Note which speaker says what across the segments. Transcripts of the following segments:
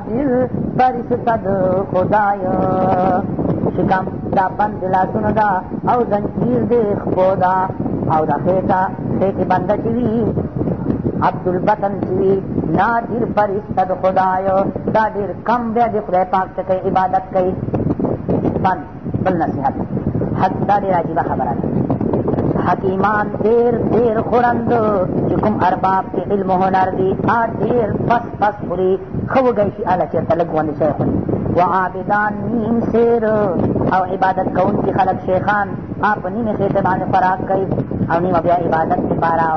Speaker 1: دل فرشتد خدایا شکم دا بند لاسونه دا او زنجیر دې خپو دا او دا خیټه خیټې بنده چې وي عبدالبطن چې وي نادر فرشتد خدایا دا ډېر کم بیا د خدای پاک ته عبادت کوي بند بل نصیحت حد دا ډېر عجیبه خبره ده حکیمان ډیر ډیر خوړند چې کوم ارباب کې علم و هنر دي هغه ډیر پس پس خوري ښه وږی شي هله چېرته لږ غوندې شی خوري و عابدان نیم سیر او عبادت کوونکي خلک شیخان هغه په نیمې خېټې باندې خوراک کوي او نیمه بیا عبادت دپاره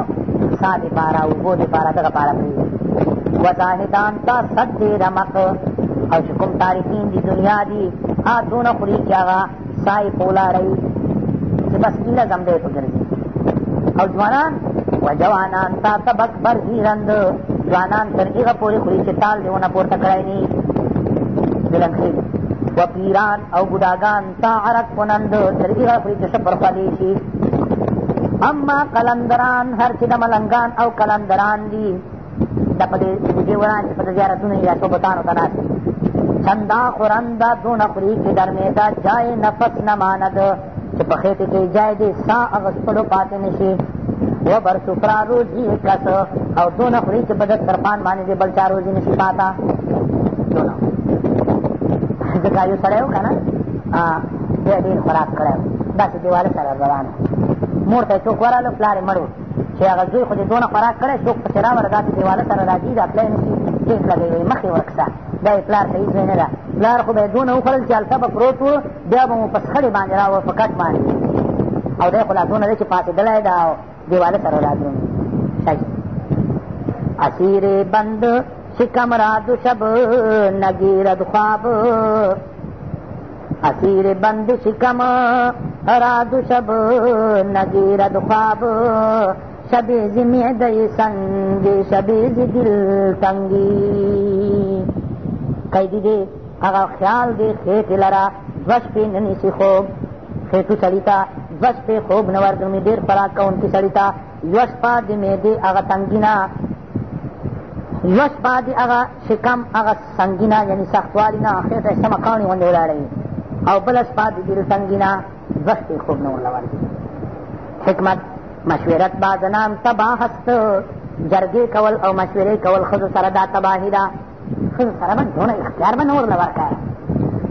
Speaker 1: سا دپاره اوبو دپاره دغه پاره پرېږدي و زاهدان تا صد دی رمق او چې کوم تاریخین دي دنیا دي هغه دونه خوري چې هغه سا یې په ولاړوي چې بس لږ همدی په ګرځي او جوانان و جوانان تا سبق بر گیرند جوانان تر هغه پورې خوري چې تال دې ونه پورته کړی ني دلنخیل و پیران او بوډاګان تا عرق کنند تر هغه پورې چې ښه پرخولي شي اما قلندران هر چې د ملنګان او قلندران دي دا په دې بوجې وران چې په زیارتونو یا صوبتانو ته ناست چندا خورنده دونه خوري چې درمېده جای نفس نه ماند چې په خېټې کې جای دې سا اغستلو پاتې نشي وبر سفرا روزي کس او دونه خوري چې په دسترخوان باندې دې بل چا روزي نشي پاتا دونه ځکه یو سړی و که نه ډېر خوراک کړی داسې دیواله سره روان مور ته یې څوک ورغلو پلار یې مړ و چې هغه زوی خو دې دونه خوراک کړی څوک پسې راوله داسې دیواله سره را ځي دا پلی نه شي ټیک لګوي مخې ورکسه دا یې پلار ته هېڅ نه ده پلار خو به یې دونه وخوړل چې هلته به پروت و بیا به مو په شخړې باندې را و په کټ باندې او دی خو لا دونه دی چې پاڅېدلی ده او دیواله سره را دونه اسیر بند شکم را دو شب نگیرد خواب اسیر بند شکم را دو شب نگیرد خواب شبیز معده سنگ شبیز دل تنگی قیدی دی هغه خیال دی خېټې لره دوه شپې نه نیسي خوب خېټو سړي ته دوه شپې خوب نه ورکوي ډېر خوراک کوونکي سړي ته یوه شپه د معدې هغه تنګي نه یوه شپه د هغه شکم هغه سنګي نه یعنې سختوالي نه خېټه یې سمه کاڼې غوندې ولاړوي او بله شپه د دل تنګي نه دوه شپې خوب نه ورله ورکوي حکمت مشورت با زنان تباه است جرګې کول او مشورې کول ښځو سره دا تباهي ده ښځو سره به دونه اختیار به نور له ورکړه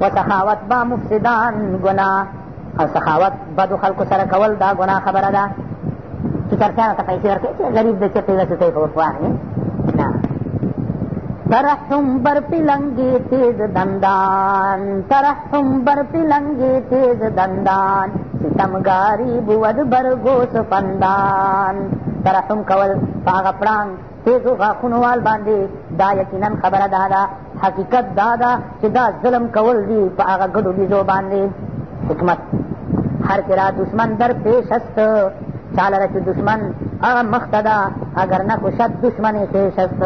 Speaker 1: و سخاوت به مفسدان ګناه او سخاوت بدو خلکو سره کول دا ګناه خبره ده چې چرتیا راته پیسې ورکوي چې غریب دی چېرته داسې ته یې خو واخلې نه ترحم بر پلنگی تیز دندان ترحم بر پلنگی تیز دندان ستمگاری بود برگوس فندان ترحم کول پاغ پړانګ تیزو غاښونو وال باندې دا یقینا خبره دا ده حقیقت دا ده چې دا ظلم کول دي په هغه ګډو بیزو باندې حکمت هر چې را دشمن در پیش است چا لره چې دشمن هغه مخته ده اگر نه خو شد دشمنې پیش است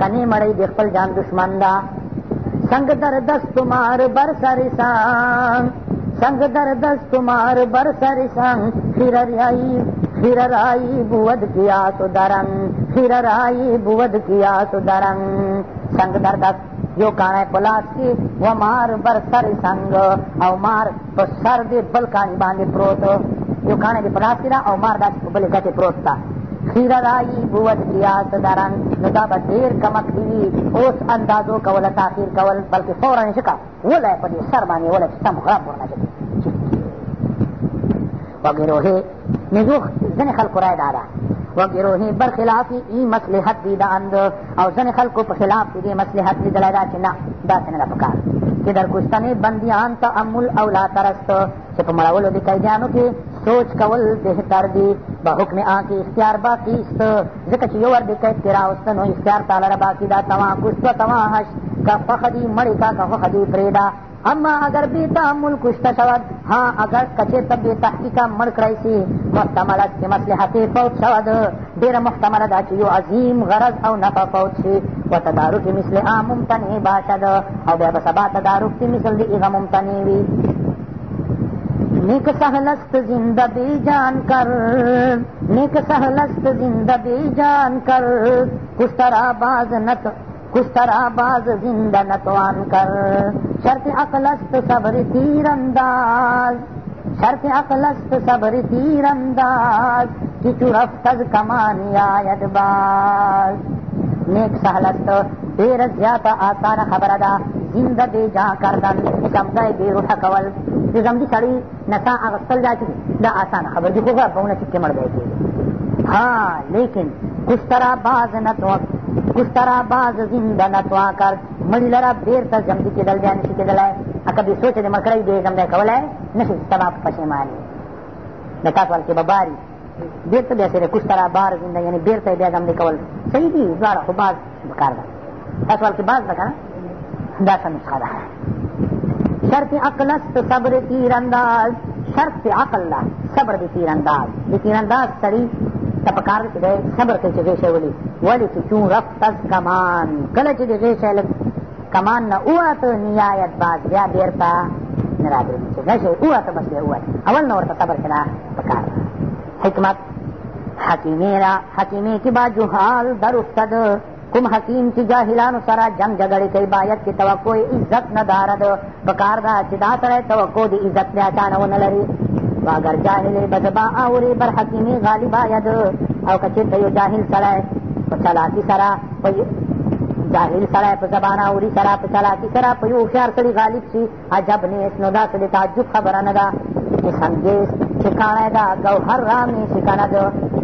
Speaker 1: کنې مړی د خپل جان دشمن ده سنگ در دست تمار بر سر سان سنگ در دست تمار بر سر سان پھر ریائی शिरराई बुवद किया सुदरन शिरराई बुवद किया सुदरन संग दर्दक जो काणे पलास की वो मार बर सर संग औ मार तो सर दे बल काणी बांधे प्रोत जो काणे दे पलास की ना औ मार दास बल गते प्रोत था शिरराई बुवद किया सुदरन नदा बदेर कमक दी उस अंदाजो कवल ताखिर कवल बल्कि फौरन शिका वो लय पड़ी सर बाने वो लय सम खराब करना चाहिए वगैरह نزوخ ځینې خلکو رایه دا ده و ګروهې برخلاف ای مصلحت دیداند او ځینې خلکو په خلاف د دې مصلحت لیدلی ده چې نه داسې نه ده په کار چې در کوستنې بندیان تعمل او لا ترست چې په مړولو د قیدیانو کې سوچ کول بهتر دي به حکم آن کې اختیار باقی است ځکه چې یو ور د قید کې راوسته نو اختیار تا لره باقي ده تواں کشت تواں هش که خوښه دي مړې کا که خوښه دي پرېږده اما اگر بی تعمل کشته شود ها اگر کچېرته بې تحقیقه مړ کړی سي محتمله چې مصلحتې فوت شود ډېره محتمله ده چې یو عظیم غرض او نفع فوت شي و تدارک مثلها ممتنع باشد او بیا به سبا تدارک چې مثل د هغه ممتنع وي نیک سهلست زنده بی جان کر نیک سهلست زنده بی جان کر کس طرح باز نت کس طرح باز زندہ نتوان کر شرط اقلست صبر تیر انداز شرط اقلست صبر تیر انداز کی چرف تز کمانی آید باز نیک سہلت دیر زیادہ آسان خبر ادا زندہ دے جا کردن شمدہ بے روح کول جو زمدی سڑی نسا اغسل جا چکی دا آسان خبر جو گوگا بہنے چکے مر گئے ہاں لیکن کس طرح باز نہ نتوان اس طرح باز زنده نتوا کر مړي لره بېرته ژوندي کېدل بیا نشي کېدلی که بې سوچه دې مړ کړی بیا یې ژوندی کولی نشي سبا په پشیماني د کاسوال کې به باري بېرته بیا سره کوس طرح بار زنده یعنې بېرته بیا ژوندی کول صحیح دي دواړه خو باز پکار ده کاسوال کې باز ده که نه دا ښه نسخه ده شرط عقل است صبر تیرانداز شرط عقل ده صبر د تیرانداز د تیرانداز سړي ته په کار دی چې دی صبر کوي چې غېشی ولي ولې چې چون رفت کمان کله چې د غېشی لږ کمان نه ووته نیایت باز بیا بېرته نه را ګرځي چې غېشی ووته بس بیا ووت اول نه ورته صبر کړه په کار حکمت حکیمی را حکیمی کې با جهال در افتد کوم حکیم چې جاهلانو سره جنگ جګړې کوي باید چې توقع عزت نه دارد پکار ده چې دا سړی توقع د عزت نه چانه ونه لري و اگر جاهلی بدبا اوري بر حکیمي غالب آید او که چېرته یو جاهل سړی په چلاکي سره په جاهل سړی په زبان اوري سره په چلاکي سره په یو هوښیار سړي غالب شي عجب نیس نو داسې د تعجب خبره نه ده چې سمجیس چې ده ګوهر رامي شکانه ده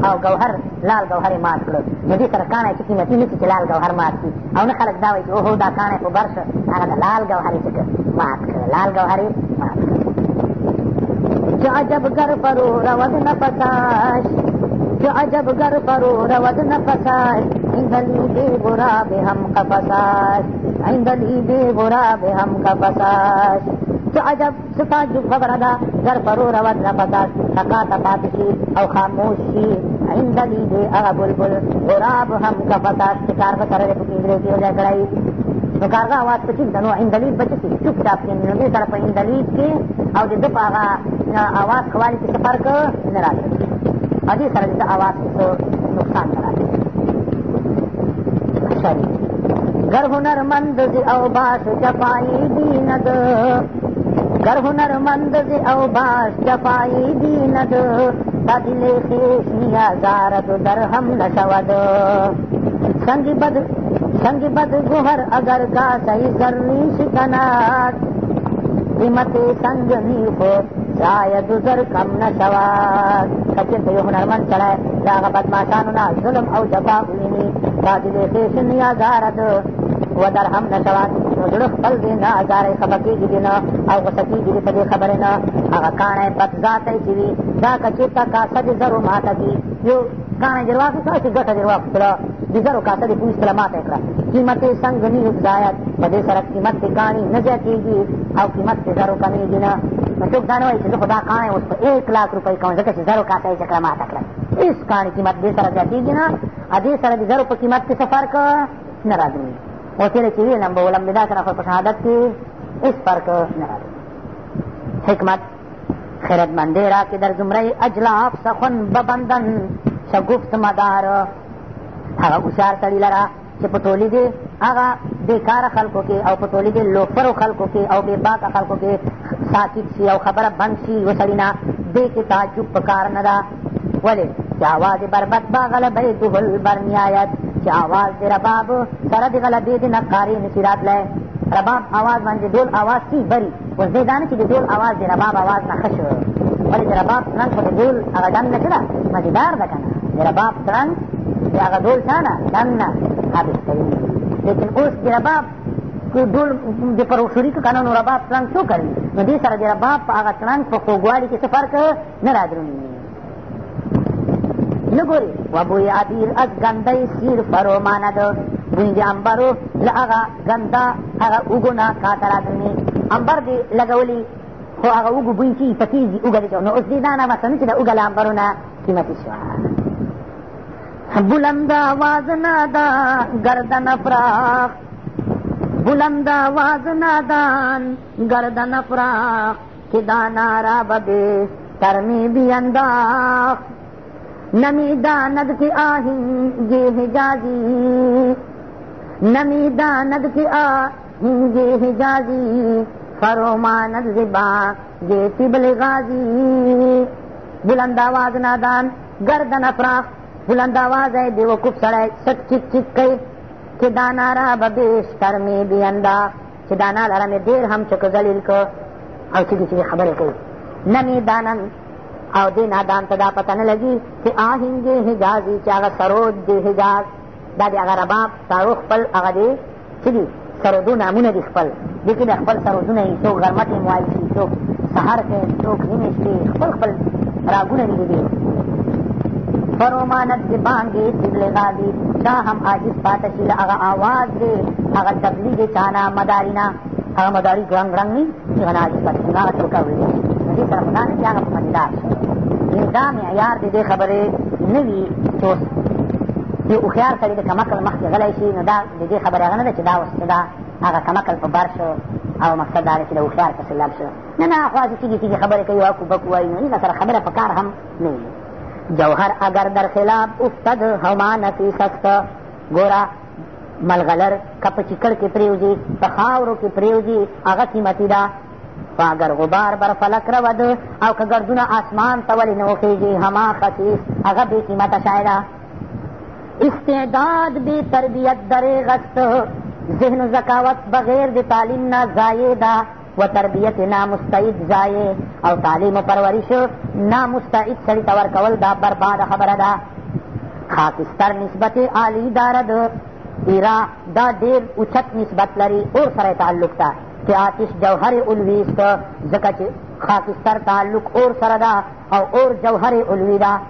Speaker 1: او ګوهر لال ګوهر یې مات کړه د دې سره کاڼی چې قیمتي نه شي چې لال ګوهر مات شي او نه خلک دا وایي چې اوهو دا کاڼی خو بر شه هغه د لال ګوهر یې چې مات کړه لال ګوهر یې جو عجب گر پرو رود نہ پتاش جو عجب گر پرو رود نہ پتاش ایندلی دے برا بے ہم کا پتاش ایندلی دے برا بے ہم کا پتاش جو عجب ستا جو خبر ادا گر پرو رود نہ پتاش تکا تپا تکی او خاموشی ایندلی دے اغا بلبل غراب ہم کا پتاش شکار بکر رے پکیندرے کی ہو جائے کڑائی نو کارغه اواز په چوپ ده نو عندلیب به دسې چوپ چاپ کېږي نو دې سره په عندلیب کې او د ده په هغه اواز ښه والي کښې څه فرق نه را ځي او دې سره د ده اواز کښې څه نقصان نه را ځي گر هنرمند زی او باش چپائی دیند گر هنرمند زی او باش چپائی دیند تا دل خیش نیازارت در هم نشود سنگ بد سنگ بد گوہر اگر کا صحیح کرنی شکنات قیمت سنگ نیفو شاید زر کم نشواد کچن ته یو هنرمند سړی د هغه بدماشانو نه ظلم او جفا وویني دا د دې خېش نیازاره ده و درهم نشواد نو زړه خپل دی نه ازاره یې خفه کېږي دې نه او غوسه کېږي دې په دې خبرې نه هغه کاڼی بدذاتی چې وي دا که چېرته کاسه د زرو ماته کي یو کاڼی دې واخېسته چې ګټه دې واخېستله دیگر اوقات دی پولیس سلامات ہے کرا قیمت سنگ نی ہدایت بڑے سر قیمت کی کہانی نجا کی او قیمت کے ذرو کمی جنا مجھ کو جانو ہے کہ خدا کا ہے اس کو 1 لاکھ روپے کا ہے ذرو کا ہے چکر ما تک اس کہانی کی مد سر جا دی جنا ادی سر دی ذرو قیمت کے سفر کا ناراض نہیں وہ تیرے کی ہے نمبر ولم بدا کر اپنا شہادت کی اس پر کا ناراض حکمت خیرت مندی را کے در جمرے اجلاف سخن ببندن شگفت مدار هغه هوښیار سړي لره چې په ټولي دې هغه بېکاره خلکو کې او په ټولي دې لوپرو خلکو کې او بېباکه خلکو کې ساکت شي او خبره بند شي یو سړي نه دې کې تعجب په کار نه ده ولې چې اواز یې بربد به غلبیته البرنیایت چې اواز د رباب سره د غلبې د نقاري نشي راتلی رباب اواز باندې ډول اواز کی بري اوس دې دا نه چې د ډول اواز د رباب اواز نه ښه شو ولې د رباب نن خو د ډول هغه ډنګ نه ښه ده مزېدار ده که نه رباب ترنګ د هغه ډول چا نه دنګ نه حابس کوي لیکن اوس د رباب ډول د پروشوري که که نه نو رباب ترنګ څو کوي نو دې سره د رباب په هغه ترنګ په خوږوالي کښې څه فرق نه را درومي نه ګورې و بوی عبیر از ګندی سیر فروماند بوی د انبرو له هغه ګنده هغه اوږو نه کاته را درومي انبر دې لګولي خو هغه اوږو بوی چې پکېږي اوږه دې نو اوس دې دا نه مثلا چې د اوږه له انبرو نه قیمتي شوه بلند آواز نادا گردن فراخ بلند آواز نادان گردن فراخ که دانا را بده ترمی بینداخ نمی داند که آهنگی حجازی نمی داند که آهنگی حجازی فروماند زبا گیتی بلغازی بلند آواز نادان گردن فراخ بلند آواز ہے بے وقوف سڑے سٹ چک چک کئی چې دا ناره به بیشتر مې بینده چې دا نالره مې ډېر هم چکو ذلیل کړ او چېدي چېدي خبرې کوي نه مې دانن او دې نادان ته دا پته نه لګي چې آهنګ حجازي چې هغه سرود دی حجاز دا د هغه رباب تارو خپل هغه دی چې دي سرودو نامونه دي خپل دې کې د خپل سرودونه یي څوک غرمټ یې موایل شي څوک سهار کې څوک نیمې شپې خپل خپل راګونه دي دي فرومانت دی بانگی سبل غازی دا هم آجیز پاتشی دا اغا آواز دی اغا تبلیغ چانا مدارینا اغا مداری گرنگ رنگ نی اغا آجیز پاتشی اغا چوکا ہوئی دی ندی طرف دا نکی اغا مندار دا معیار دی دی خبرې نوي چوس دی هوښیار سړي د کمکل مخکې غلی شي نو دا د دې خبرې هغه نه ده چې دا اوس دا هغه کمکل په بار شو او مقصد دا دی چې د هوښیار کس لب شو نه نه خواځې تیږې تیږې خبرې کوي او کوبک وایي نو دې سره خبره په کار هم نه وي جوهر اگر در خلاف افتد هما نفیس است ګوره ملغلر که په چیکړ کې پرېوځي په خاورو کې پرېوځي هغه قیمتي ده خو اگر غبار بر فلک رود او که ګردونه آسمان ته ولې نه وخېږي هما خسیس هغه بې قیمته شی ده استعداد بې تربیت درېغ است ذهن ذکاوت بغیر د تعلیم نه ضایع ده و تربیت نامستعد ضایع او تعلیم و پرورش نامستعد سړي ته ورکول دا برباده خبره ده خاکستر نسبت عالی دارد ایرا دا ډېر اوچت نسبت لري اور سره تعلق ته چې آتش جوهر الوی است ځکه چې خاکستر تعلق اور سره ده او اور جوهر الوی ده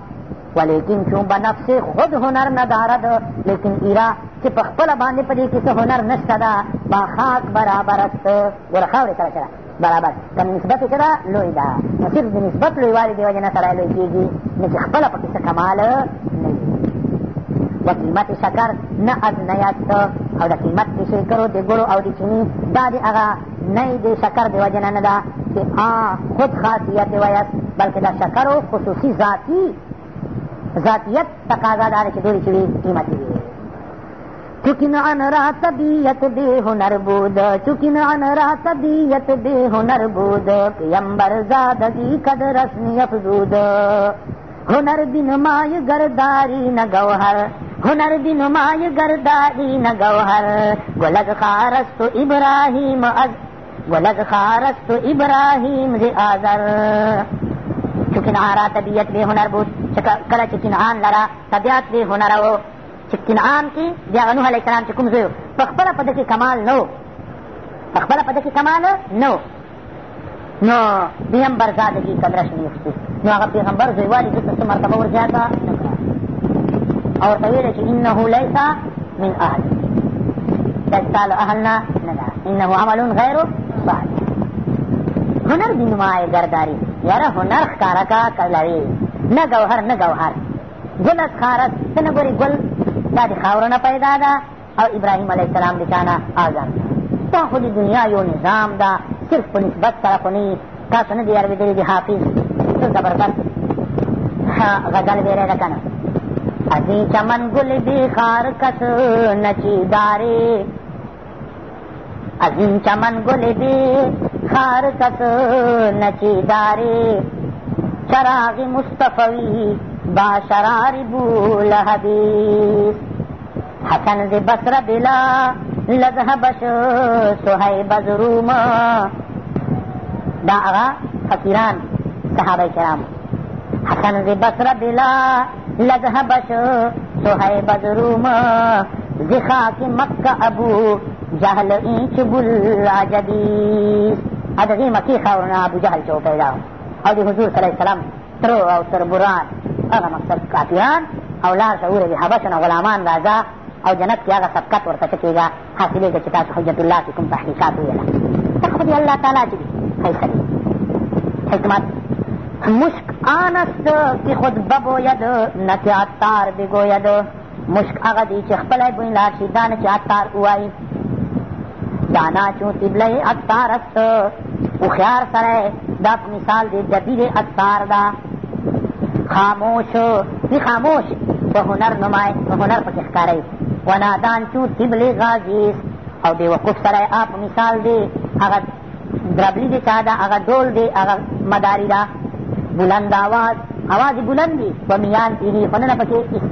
Speaker 1: ولیکن چون به نفس خود هنر ندارد لیکن ایرا چې په خپله باندې په دې کې څه هنر نشته ده با خاک برابر است ګوره خاورې سره چې برابر که نسبت یې څه ده لوی ده نو صرف د نسبت لویوالي دې وجې نه سړی لوی کېږي نه چې خپله پکې څه کمال نه و قیمت شکر نه از نیت او د قیمت د شکرو د ګړو او د چیني دا د هغه نی د شکر د وجې نه نه ده چې آ خود خاصیت ویست بلکې د شکرو خصوصي ذاتي ذاتیت تقاضا دار چې دوی چې قیمتي وي چکن ان را طبیعت بے ہنر بود چکن ان را طبیعت بے ہنر بود پیمبر زاد دی قد رسمی افزود ہنر بن مای گرداری نہ گوہر ہنر بن مای گرداری نہ گوہر گلگ خارست ابراہیم از گلگ خارست ابراہیم ز آزر چې کنعارا طبیعت بې هنر بود کله چې کنعان لره طبیعت بې هنره و چې کنعان کې بیا هغه نوح علیه السلام چې کوم زوی په خپله په ده کې کمال نه و په خپله په ده کې کمال نه نو دیم برزادګي کمرش نیوفتي نو هغه پیغمبر زویوالي دته څه مرتبه ور زیاته نه کړه او ورته ویله چې انه لیس من اهل دا ستا له اهل نه نه ده انه عمل غیر صالح هنر د نمایه ګرداري یاره هنر ښکاره کا کولوي نه ګوهر نه ګوهر ګله ښکاره ته نه ګورې ګل دا د خاورو نه پیدا ده او ابراهیم علیه السلام د چانه آزاد دا خو د دنیا یو نظام ده صرف په نسبت سره خو نه تاسو نه دي اورېدلي د حافظ څه زبردست غزل ویری ده که نه از این چمن گل بی خار کس نچی داره از این چمن گل بی هر کس نچی داره چراغ مصطفی با شرار بول حدیث حسن ز بصره بلا لذهبش سحیب زروم دا اغا فقیران صحابه کرام حسن ز بصره بلا لذهبش سحیب زروم زخاک مکه ابو جهل اینچ گل عجبیست او د دې مکې خاورو نه ابوجهل چې پیدا او د حضور صلی السلام ترو او سربران هغه مقصد کافران او لار ته وورې د حبسو نه غلامان راځه او جنت کې هغه سبقت ورته څه کېږه حاصلېږه چې تاسو حجت الله کې کوم تحقیقات وویله دا خو دې الله تعالی چې دي حیثه دي حکمت مشک آنست کی خود ببوید نه چې عطار بګوید مشک هغه دي چې خپلی بوی لاړ شي دا نه چې عطار ووایي دانا چون تبله اتار است اخیار سره دا په مثال د دبیر اتار ده خاموش وي خاموش په هنر نمای په هنر پکې ښکارئ و نادان چون تبلې غازی است او بېوقوف سړی آ په مثال دی هغه دربلي د چا ده هغه ډول دی هغه مداري ده بلند آواز آواز بلند دي په میان تېري خننه پکې اسم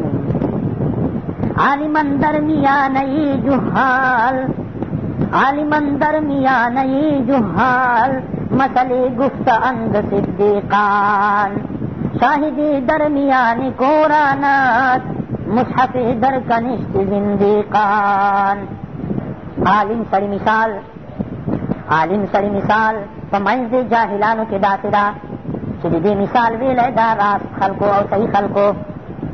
Speaker 1: عالمن در میانه جهال عالمن درمیان جہال مسئلے گفت اند صدیقان شاہدی درمیان قورانات مصحف در کنشت زندیقان عالم سڑی مثال عالم سڑی مثال پمنز جاہلانو کے داسرا دا چې د دې مثال ویلی دا راست خلکو او صحیح خلکو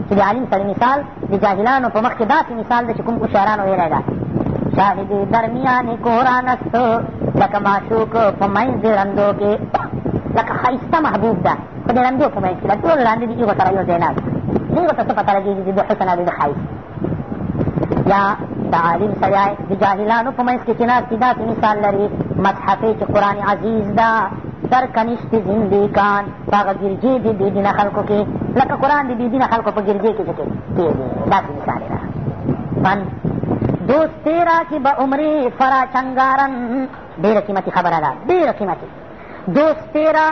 Speaker 1: چې د عالم سړي مثال د جاهلانو په مخکې داسې مثال ده چې کوم هوښیارانو ویلی ده داغی دی درمیانی کورانستو لکه معشوق په منځ د ړندو کې لکه ښایسته محبوب ده خو د ړندو په منځ کښې ده ټول ړانده دي هغو سره یو ځای ناست دي ورته څه پته لګېږي چې د حسنه دی د ښایست یا د عالم سړی د جاهلانو په منځ کښې چې ناست دي داسې مثال لري مصحفې چې قرآن عزیز ده در کنشت زندی کان باغ گرجی دی بی دینه خلقو کې لکه قرآن دی بی دینه خلقو په ګرجې کښې چې تېر دي داسې مثال یې ده دوستی را کی با عمری فرا چنگارن دیر قیمتی خبر آگا دیر قیمتی دوستی را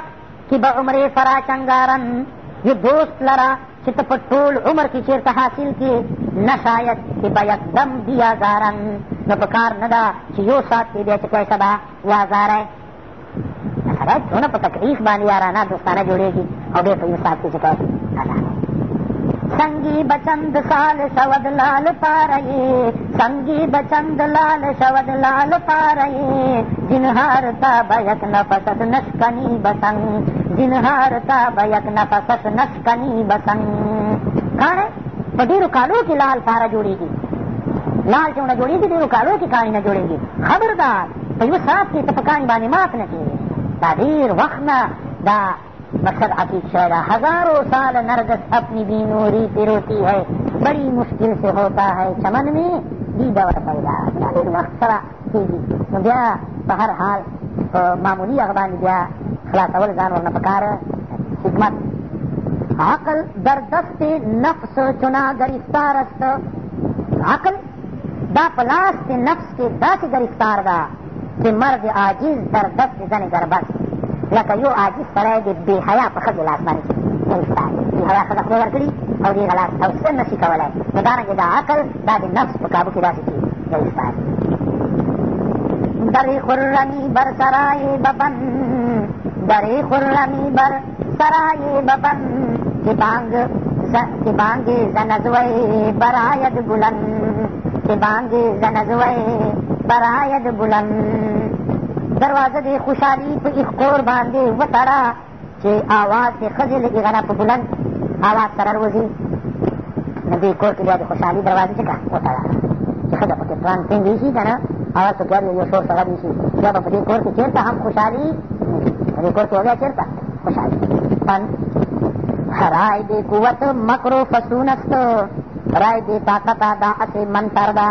Speaker 1: کی با عمری فرا چنگارن یہ دوست لرا چھتا پر طول عمر کی چیرتا حاصل کی نشایت کی با یک دم دیا زارن نو پکار ندا چھ یو سات کی بیچ کوئی سبا یا زار ہے نحرائی چھونا پر تکریف بانی آرانا دوستانا جوڑے گی او بے پر یو سات کی جتا ہے نحرائی سنگی بچند سال شود لال پارئی سنگی بچند لال شود لال پارئی جنہار تا بیک نفست نشکنی بسنگ جنہار تا بیک نفست نشکنی بسنگ کھانے په ډیرو کالو کې لال پاره جوړېږي لال چې ونه جوړېږي ډېرو کالو کې کاڼي نه جوړېږي خبردار په یو ساعت کې ته په کاڼي باندې مات نه کېږي دا ډېر وخت نه دا बशर अपेक्षा हजारों साल नरगस अपनी बीनोरी पिरोती है बड़ी मुश्किल से होता है चमन में दीदवर पैदा वक्त सरा کېږي نو بیا په هر حال په معمولي هغه باندې بیا خلاصول ځان ورنه پکاره خدمت عقل در دست نفس چنا گرفتار است عقل دا په لاس د نفس کې داسې گرفتار ده دا چې مرد عاجز در دست زن گربست لکه یو عاجز سړی د بې حیا په ښځو لاس باندې نشته بې حیا ښځه خولې ورکړي او د هغه لاس او څه نشي کولی نو دارنګې دا عقل دا د نفس په کابو کښې داسې چې نشته در خرمی بر سرای ببن در خرمی بر سرای ببن که بانگ که بانگ زنزوی براید بلند که بانگ زنزوی براید بلند دروازه د خوشحالي په اخکور باندې وتړه چې آواز د ښځې له هغه نه په بلند آواز سره روځي نو دې کور کې بیا د خوشحالي دروازه چې کړه وتړه چې ښځه پکې پلان پینګې شي که نه آواز پکې یو شور سره شي بیا به په دې کور کې چېرته هم خوشحالي په دې کور کې بیا چېرته خوشحالي پن رای دې قوت مکرو فسون است رای دې طاقت دا اسې منتر ده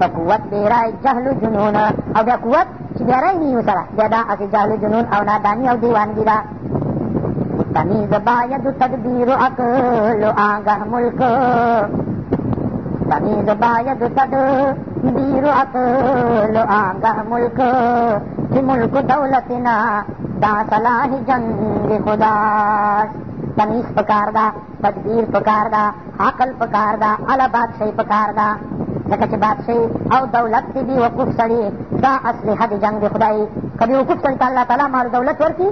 Speaker 1: په قوت دې رای جهل جنون او بیا قوت هوښیارۍ دي وسره بیا دا هسې جهل جنون او ناداني او دیوانګي ده تمیز باید تدبیر عقل آگه ملک تمیز باید تدبیر عقل آگه ملک چه ملک دولتنا دا صلاح جنگ خداست تمیز پکار دا تدبیر پکار دا عقل پکار دا علا بادشاہ پکار دا لکه چې بادشاهي او دولت دې دي وقوف سړي دا اصلحه د جنګ د خدای که دې وقوف سړي ته الله تعالی مال دولت ورکړي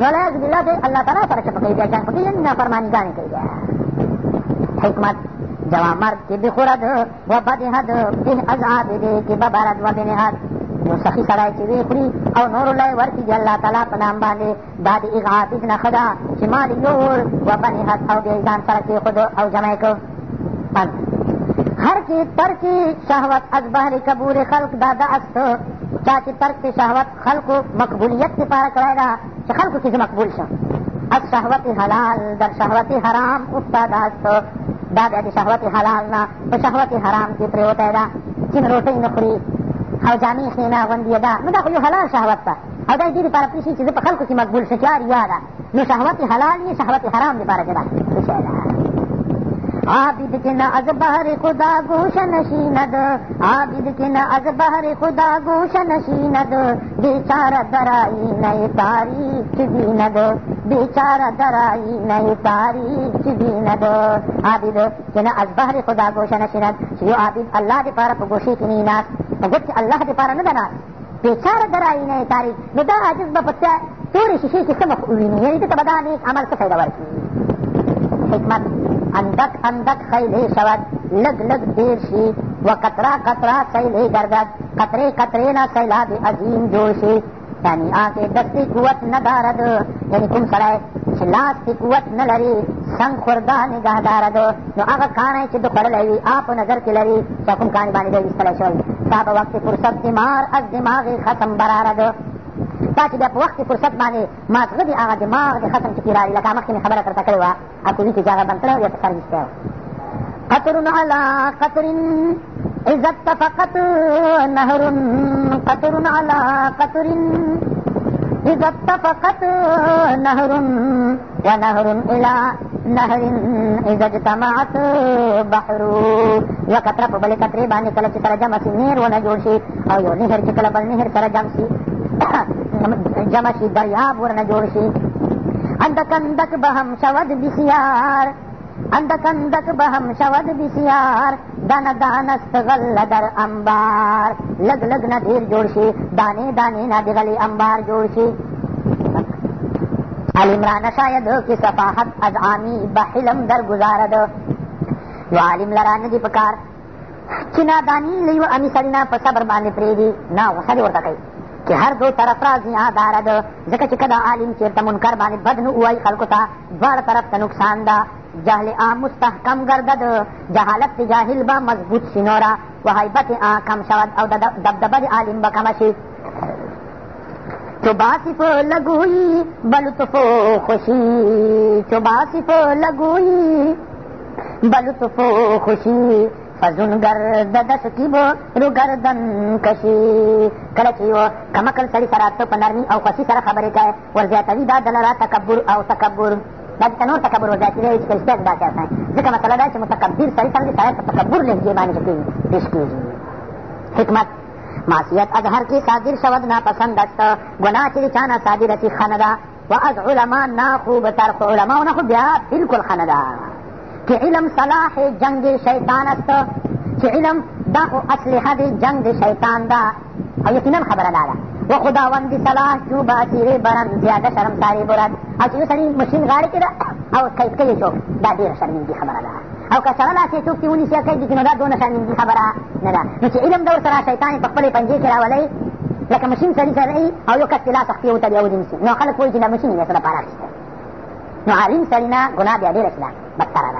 Speaker 1: نو عیاذ بالله دې الله تعالی سره شفقې بیا جنګ پکې ځینې نافرمانیګانې کوي بیا حکمت جوا مرد کې بخورد و بدهد به عذاب دې کې ببرد و بنهد نو سخي سړی چې وی خوري او نورو له یې ورکړي الله تعالی په نام باندې دا د اغاث نښه ده چې مال یور و بنهد او دې ځان سره کېښود او جمع یې کړ هر کی ترکی شهوت از بحر کبور خلق دادا است چا چې ترک شهوت خلقو مقبولیت دپاره کړی ده چې خلقو کې مقبول شه از شهوت حلال در شهوت حرام افتاده است دا بیا د شهوت حلال نه په شهوت حرام کې پرېوتی ده چې نه روټۍ نه خوري او جامې یې نه اغوندې ده نو دا خو یو حلال شهوت ده او دا یې دې دپاره پرېښي چې زه په خلقو کې مقبول شه چا ریا ده نو شهوت حلال یې شهوت حرام دپاره کې ده څه شی ده عابد که نه از بهر خدا گوش نشیند عابد که نه از بهر خدا گوش نشیند بیچاره درایی نه تاریخ بیند بیچاره درایی نه تاریخ بیند عابد که نه از بهر خدا گوش نشیند چې یو عابد الله دپاره په ګوشې کې نیناست مګر چې الله دپاره نه ده بیچاره درایی نه تاریخ نو دا عاجز به په تورې شیشې کې څه ویني یعنې ده ته به دا نیک عمل څه فایده ورکړي حکمت اندک اندک خیلی شود لگ لگ دیر شی و کترا کترا سیلی گردد کتره کتره نه سیلاب عظیم جوړ شي یعنی آنکه دستی قوت ندارد یعنی کوم سړی چې لاس کې قوت نه لري څنګ خوردا نګهداره ده نو هغه کاڼی چې ده خوړلی وي هغه په نظر کې لري چې کوم کاڼي باندې دی ویستلی شوی ستا په وخت کې فرصت دمار از دماغ ختم براره ده تا چې بیا په وخت فرصت باندې مازغه دي هغه دماغ د خصم چې تېراري لکه مخکې مې خبره درته کړې وه اکولي چې جاغه بند کړی او یا په سر ویستی و قطر علی قطر اذا اتفقت نهر قطر على قطر اذا اتفقت نهر ونهر الى نهر اذا اجتمعت بحر یو کتره په بلې کترې باندې کله چې سره جمع شي نهر ونه جوړ شي او یو نهر چې کله بل نهر سره جمع شي جمع شي دریاب ورنه جوړ شي اندک اندک به هم شود بسیار اندک اندک به هم شود بسیار دانه دانه است غله در انبار لږ لږ نه ډېر جوړ شي دانې دانې نه د غلې انبار جوړ شي علیمرانه شاید که صفاحت از عامی به حلم درګزارده نو عالم لرا نه دي په کار چې ناداني له یوه امي سړي نه په صبر باندې پرېږدي نه غوسه دې ورته کوي چې هر دو طرف را زیاداره ده ځکه چې که د عالم چېرته منکر باندې بد نه ووایي خلکو ته دواړه طرف ته نقصان ده جهل عام مستحکم گردد جهالت جاهل به مضبوط شي نوره و حیبت آ کم شود او دبدبه د عالم به کمه شي چوباسف لگوئی بلطف خوشی چوباسف لگوئی بلطف خوشی فزون ګرد د سکیبو نو ګردن کشي کله چې یو کمکل سړي سره ته په نرمي او خوښي سره خبرې کوې ورزیاتوي دا دلرا تکبر او تکبر دا د تنور تکبر ورزیاتي دی چې فرشته دا کیسه ځکه مسله دا چې متکبر سړي سره د سړی په تکبر لهجې باندې کېږي پیش کېږي حکمت معصیت اظهر کې صادر شود ناپسند است ګناه چې چانه صادره چې خنه ده و از علما نه خو به ترخو علماونه خو بیا بلکل خنه ده که علم صلاح جنگ شیطان است چې علم دا خو اصلحه د جنگ د شیطان ده او یقینا خبره دا ده و خداوند صلاح جو به اسیرې برم زیاده شرمساري برد او چې یو سړي مشین غاړې کې ده او قید کوي څوک دا ډېره شرمېږي خبره ده او که سره لاسې څوک چې ونیسي او قید کړي نو دا دونه شرمېږي خبره نه ده نو چې علم ده ورسره شیطان یې په خپلې پنجې کښې راولی لکه مشین سړي سره او یو کس چې لاس اخلي وتل یو نیسي نو خلک وایي چې دا مشین یې څه دپاره اخېستی نو عالم سړي نه ګناه بیا ډېره شي ده بدتره ده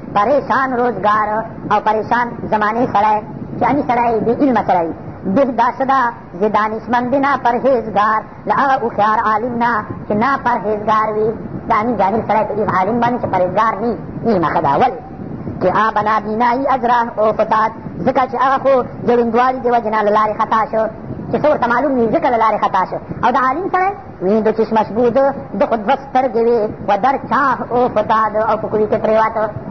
Speaker 1: پریشان روزگار او پریشان زمانه سړی چې همی سړی بې علمه سړی دل دا صدا ز دانشمند نه پرهیزګار له هغه هوښیار عالم نه چې نه پرهیزګار وي د همین جاهل سړی په دې عالم باندې چې پرهیزګار نه وي مخه ده ولې چې آ بنا بینایي اجران او فتات ځکه چې هغه خو جړندوالي د وجې نه له لارې خطا شو چې څه ورته معلوم وي ځکه له لارې خطا شو او د عالم سړی ویني د چشمشبو ده د خو دوه سترګې وې و در چاه او فتاد او په کوي کې پرېواته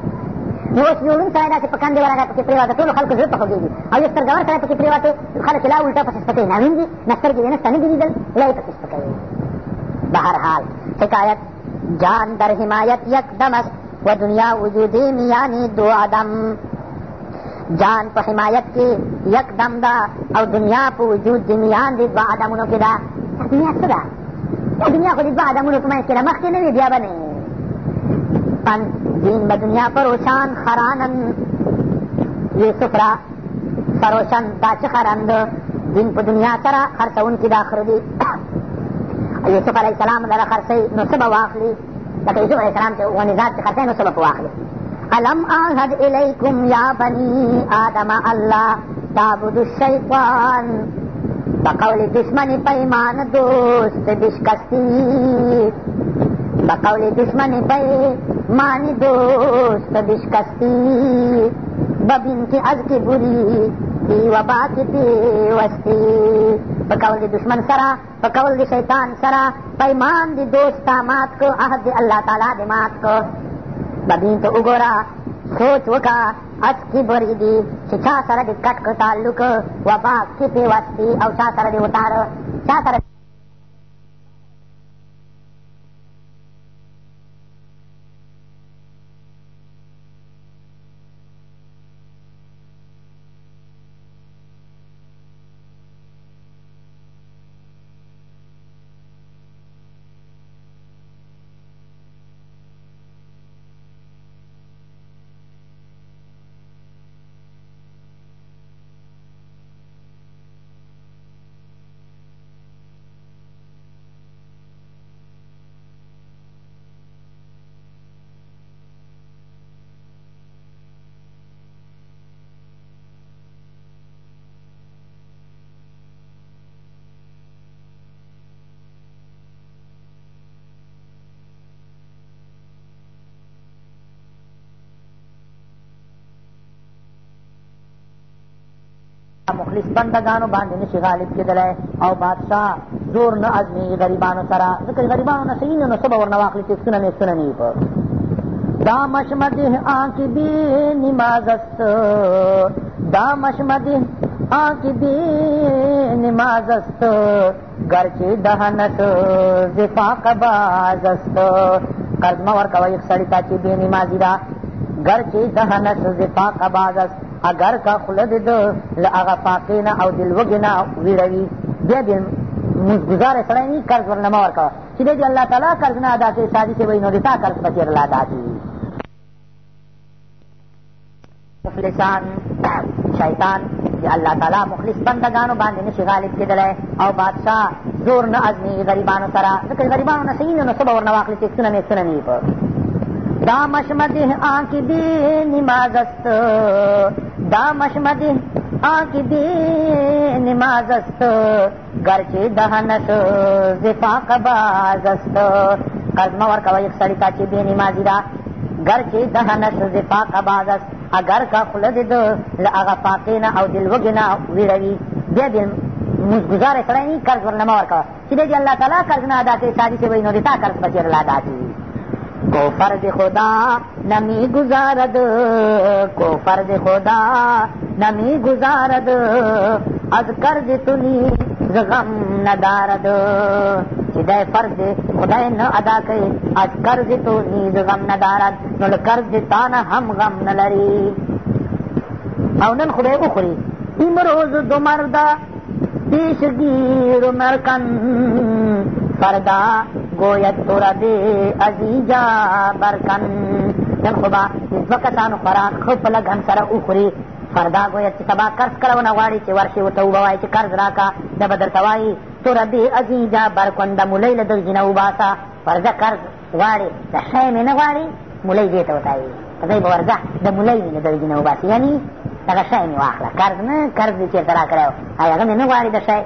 Speaker 1: اوس یو لوی سړی داسې په کندې ورغی پکې پرېوته ټولو خلکو زړه په خوږېږي او یو سترګور سړی پکې پرېوته خلک یې لا الټا پسې سپکوي ناوین دي نه سترګې یې نشته نه دي لیدل لا یې پسې سپکوي بهرحال حکایت جان در حمایت یکدم است و دنیا وجودی میانی دو عدم جان په حمایت کې یکدم ده او دنیا په وجود د میان د دوه عدمونو کې ده دنیا څه ده دنیا خو د دوه عدمونو په منځ کې ده مخکې نه وي بیا به نه یوسفن دین به دنیا فروشان خرانن یوسف را فروشن دا چې خرند دین په دنیا سره خرڅوونکي دا خره دي یوسف علیه السلام لره خرڅوي نو څه به واخلي لکه یوسف علیه السلام چې غنیزات چې خرڅوي نو څه به په واخلي الم اعهد الیکم یا بني آدم الله تعبدوا الشیطان بقول دشمن پیمان دوست بشکستی بقول دشمن پیمان معنی دوست بشکستی ببین که از که بوری دی وبا کې پیوستی په کول د دشمن سره په کول د شیطان سره پیمان د دوستا مات کو عهد د الله تعالی د مات کو بدین ته وګوره سوچ وکا اس کی بری دی چې چا سره د کټ تعلق وبا کې پیوستی او چا سره د وتار چا سره مخلص بندگانو باندې نشي غالب کېدلی او بادشاه زور نه ازمي غریبانو سره ځکه غریبانو نه صحیح نه نو څه به ورنه واخلي ټیکسونه میکسونه نه وي په دا مشمده آنکې بې نماز است دا مشمده آنکې بې نماز است گرچې دهنت زفاق باز است قرض مه ورکوئ یو سړي ته چې بې نمازي ده گرچې دهنت زفاق باز است اگر کا خوله د ده له هغه فاقې نه او د لوږې نه ویړوي بیا د مزګزاره سړی نه قرض ورنه مه ورکوه چې دی د الله تعالی قرض نه ادا کړي سادي چې وایي نو د تا قرض په الله ادا کړي مفلسان شیطان د الله تعالی مخلص بندگانو باندې نشي غالب کېدلی او بادشاه زور نه ازمي غریبانو سره ځکه غریبانو نه صحیح نو څه به ورنه واخلي چې څونه مې څونه نه وي په دا مشمده آنکی بی نماز است دا مشمده آنکی بی نماز است گرچه دهنش زفاق باز است قزمه ورکوه یک سړي ته چې بې نمازي ده گرچه دهنش زفاق باز است اگر که خوله دې ده له هغه فاقې نه او د لوږې نه ویړوي بیا د مزګزاری سړی نه قرض ورنه مه ورکوه چې دی دې الله تعالی قرض نه ادا کوي سادي چې وایي نو د تا قرض به چېرې ادا کوي کو فرد خدا نمی گزارد کو فرد خدا نمی گزارد از کرد تنی زغم ندارد چې دی فرض دی خدای نه ادا کوي از قرض تو نیز غم نه دارد نو له قرض تا نه هم غم نه لري او نن خدای وخوري امروز دو مرده پیشگیر مرکن فردا گوید تورد عزیجا برکن نن خو به نسبه کسانو خوراک ښه په لږ هم سره وخوري فردا ګویا چې سبا قرض کړونه غواړي چې ورشي ورته وبوایي چې قرض راکړه دا به درته وایي توره دې عزیزه برکونده مولۍ له درځي نه وباسه ورځه قرض غواړي د شی مې نه غواړي مولۍ دې ته ورته وایي خدای به ورځه د مولۍ مې له درځي نه وباسي یعنې هغه شی مې واخله قرض نه قرض دې چېرته را کړی وو هغه مې نه غواړي د شی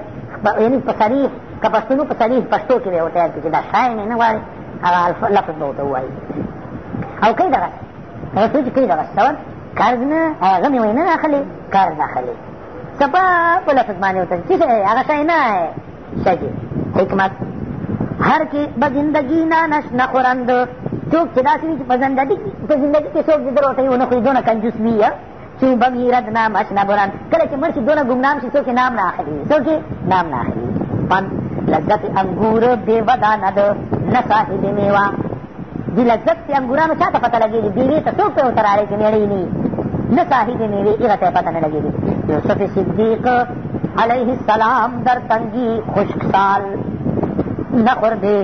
Speaker 1: یعنې په صریح که پښتنو په صریح پښتو کښې به یې ورته یاد کړي چې دا شی مې نه غواړي هغه لفظ به ورته ووایي او کوي دغه هغه څوک چې کوي دغه سبب قرض نه هغه مې نه اخلي قرض اخلي سبا په لفظ باندې ورته چې هغه شی نه شی حکمت هر کې به زندګي نانش نه خورند څوک چې داسې وي چې په زندګي په زندګي کښې څوک چې در ورته وي ونه خوري دونه کنجوس وي چې بمیرد نامش نه برند کله چې مړ شي دونه ګمنام شي څوک یې نام نه اخلي څوک یې نام نه اخلي لذت انګور بې ودا نه ده نه صاحب میوه د لذت د انګورانو چا ته پته لګېږي بېوې ته څوک پرې ورته راړی چې مېړه یې نه وي نه صاحب میوې هغه ته یې پته نه لګېږي یوسف صدیق علیه السلام در تنگی خشکسال نخورده